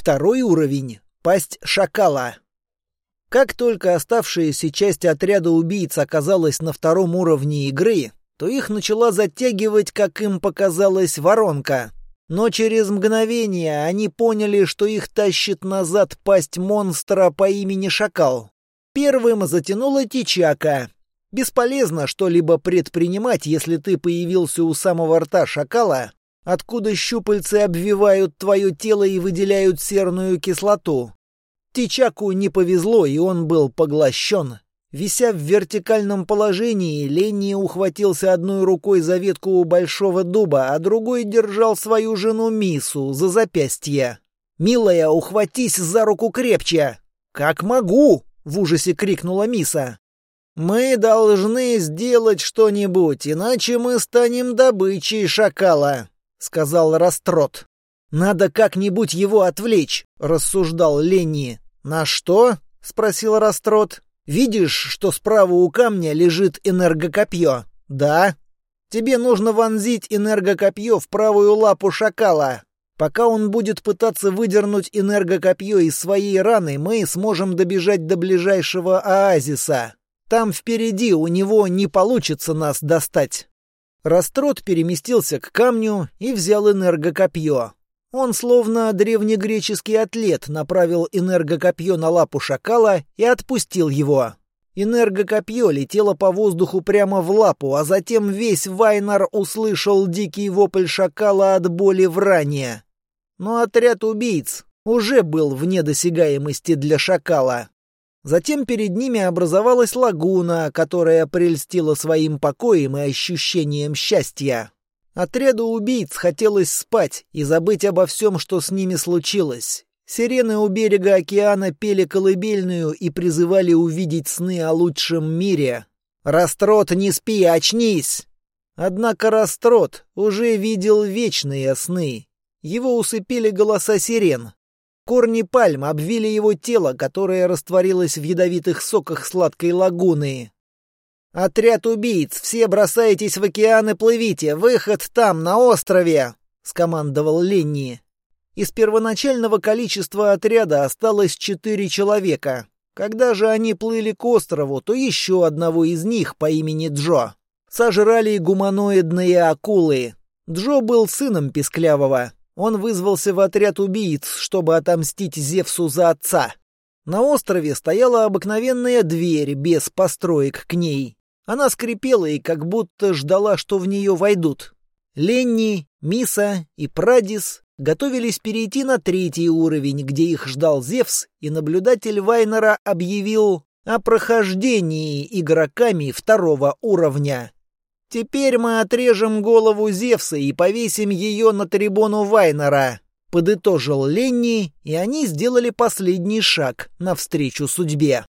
Второй уровень — пасть шакала. Как только оставшаяся часть отряда убийц оказалась на втором уровне игры, то их начала затягивать, как им показалось, воронка. Но через мгновение они поняли, что их тащит назад пасть монстра по имени Шакал. Первым затянула Тичака. Бесполезно что-либо предпринимать, если ты появился у самого рта шакала, откуда щупальцы обвивают твое тело и выделяют серную кислоту. Тичаку не повезло, и он был поглощен. Вися в вертикальном положении, Ленни ухватился одной рукой за ветку у большого дуба, а другой держал свою жену Мису за запястье. «Милая, ухватись за руку крепче!» «Как могу!» — в ужасе крикнула Миса. «Мы должны сделать что-нибудь, иначе мы станем добычей шакала», — сказал Растрот. «Надо как-нибудь его отвлечь», — рассуждал Ленни. «На что?» — спросил Растрот. «Видишь, что справа у камня лежит энергокопье?» «Да». «Тебе нужно вонзить энергокопье в правую лапу шакала. Пока он будет пытаться выдернуть энергокопье из своей раны, мы сможем добежать до ближайшего оазиса. Там впереди у него не получится нас достать». Растрот переместился к камню и взял энергокопье. Он, словно древнегреческий атлет, направил энергокопье на лапу шакала и отпустил его. Энергокопье летело по воздуху прямо в лапу, а затем весь Вайнар услышал дикий вопль шакала от боли в ране. Но отряд убийц уже был вне досягаемости для шакала. Затем перед ними образовалась лагуна, которая прельстила своим покоем и ощущением счастья. Отряду убийц хотелось спать и забыть обо всем, что с ними случилось. Сирены у берега океана пели колыбельную и призывали увидеть сны о лучшем мире. «Растрот, не спи, очнись!» Однако Растрот уже видел вечные сны. Его усыпили голоса сирен. Корни пальм обвили его тело, которое растворилось в ядовитых соках сладкой лагуны. «Отряд убийц! Все бросайтесь в океан и плывите! Выход там, на острове!» — скомандовал Ленни. Из первоначального количества отряда осталось четыре человека. Когда же они плыли к острову, то еще одного из них по имени Джо сожрали гуманоидные акулы. Джо был сыном Песклявого. Он вызвался в отряд убийц, чтобы отомстить Зевсу за отца. На острове стояла обыкновенная дверь без построек к ней. Она скрипела и как будто ждала, что в нее войдут. Ленни, Миса и Прадис готовились перейти на третий уровень, где их ждал Зевс, и наблюдатель Вайнера объявил о прохождении игроками второго уровня. «Теперь мы отрежем голову Зевса и повесим ее на трибуну Вайнера», — подытожил Ленни, и они сделали последний шаг навстречу судьбе.